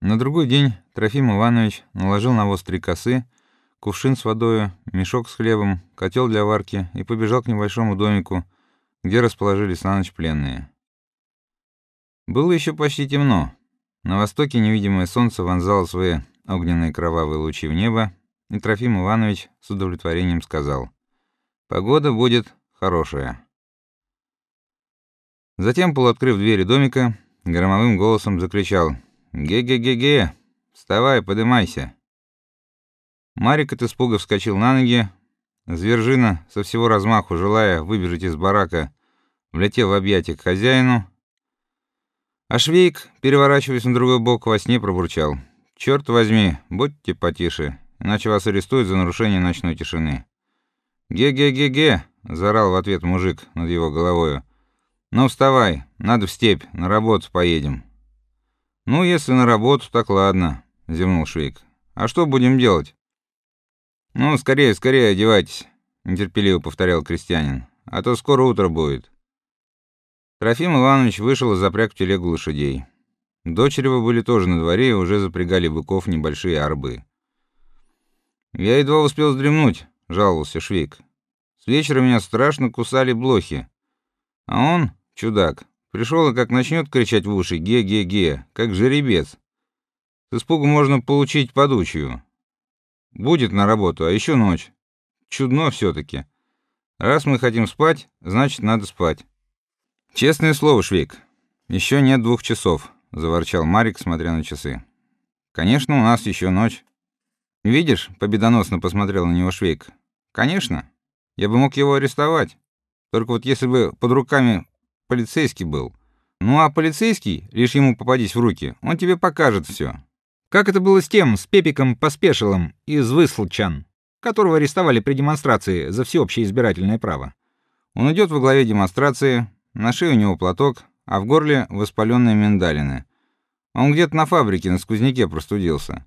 На другой день Трофим Иванович наложил на воз три косы, кувшин с водой, мешок с хлебом, котел для варки и побежал к небольшому домику, где расположились на ночь пленные. Было еще почти темно. На востоке невидимое солнце вонзало свои огненные кровавые лучи в небо, и Трофим Иванович с удовлетворением сказал: "Погода будет хорошая". Затем, полуоткрыв двери домика, громовым голосом закричал: Ге-ге-ге-ге! Вставай, поднимайся!» Марик от испуга вскочил на ноги. Звержина, со всего размаху желая выбежать из барака, влетел в объятия к хозяину. А Швейк, переворачиваясь на другой бок, во сне пробурчал. «Черт возьми, будьте потише, иначе вас арестуют за нарушение ночной тишины». «Ге-ге-ге-ге!» — заорал в ответ мужик над его головой. «Ну, вставай, надо в степь, на работу поедем». Ну, если на работу, так ладно, зевнул Швейк. А что будем делать? Ну, скорее, скорее одевайтесь, нетерпеливо повторял крестьянин. А то скоро утро будет. Трофим Иванович вышел и запряг в телегу лошадей. Дочеревы были тоже на дворе и уже запрягали быков небольшие арбы. Я едва успел вздремнуть, жаловался Швейк. С вечера меня страшно кусали блохи. А он, чудак, Пришел и как начнет кричать в уши «ге-ге-ге», как жеребец. С испугу можно получить подучью. Будет на работу, а еще ночь. Чудно все таки Раз мы хотим спать, значит, надо спать. Честное слово, Швейк. Еще нет двух часов, заворчал Марик, смотря на часы. Конечно, у нас еще ночь. Видишь, победоносно посмотрел на него Швейк. Конечно. Я бы мог его арестовать. Только вот если бы под руками полицейский был. Ну а полицейский, лишь ему попадись в руки, он тебе покажет все. Как это было с тем, с Пепиком Поспешилом из Выслчан, которого арестовали при демонстрации за всеобщее избирательное право. Он идет во главе демонстрации, на шее у него платок, а в горле воспаленные миндалины. Он где-то на фабрике на сквозняке простудился.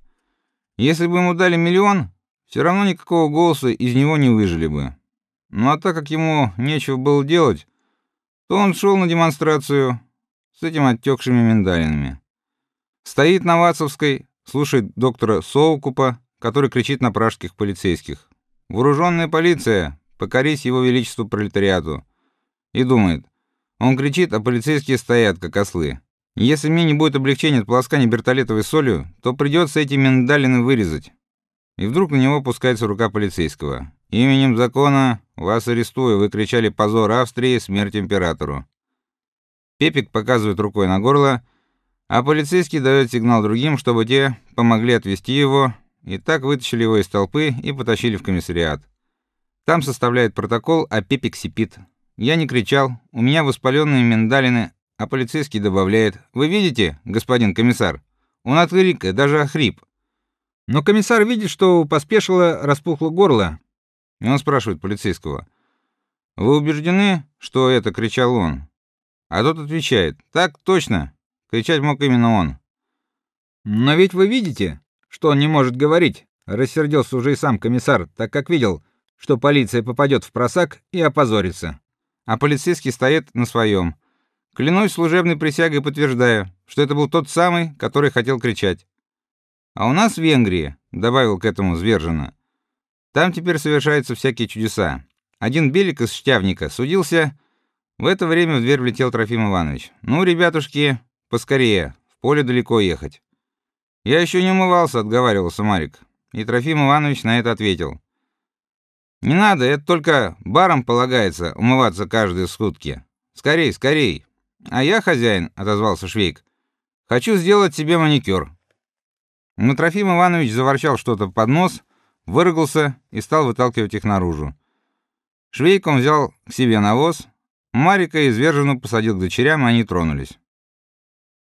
Если бы ему дали миллион, все равно никакого голоса из него не выжили бы. Ну а так как ему нечего было делать, то он шел на демонстрацию с этим оттекшими миндалинами. Стоит на Вацовской, слушает доктора Соукупа, который кричит на пражских полицейских: "Вооруженная полиция, покорись его величеству пролетариату!" И думает: он кричит, а полицейские стоят как ослы. Если мне не будет облегчения от полоскания бертолетовой солью, то придется эти миндалины вырезать. И вдруг на него опускается рука полицейского. Именем закона вас арестую, вы кричали позор Австрии, смерть императору. Пепик показывает рукой на горло, а полицейский дает сигнал другим, чтобы те помогли отвести его, и так вытащили его из толпы и потащили в комиссариат. Там составляет протокол, а Пепик сипит. Я не кричал, у меня воспаленные миндалины, а полицейский добавляет: "Вы видите, господин комиссар, он отвлек, даже охрип". Но комиссар видит, что поспешило распухло горло, и он спрашивает полицейского: "Вы убеждены, что это кричал он?" А тот отвечает: "Так точно. Кричать мог именно он". "Но ведь вы видите, что он не может говорить", рассердился уже и сам комиссар, так как видел, что полиция попадет в просак и опозорится. А полицейский стоит на своем. Клянусь служебной присягой подтверждаю, что это был тот самый, который хотел кричать. А у нас в Венгрии, добавил к этому зверженно, там теперь совершаются всякие чудеса. Один Белик из Штявника судился. В это время в дверь влетел Трофим Иванович. Ну, ребятушки, поскорее, в поле далеко ехать. Я еще не умывался, отговаривался Марик. И Трофим Иванович на это ответил: Не надо, это только барам полагается умываться каждые сутки. Скорей, скорей. А я хозяин, отозвался Швейк. Хочу сделать себе маникюр. Но Трофим Иванович заворчал что-то под нос выругался и стал выталкивать их наружу. Швейк он взял к себе навоз, Марика и Звержину посадил к дочерям, и они тронулись.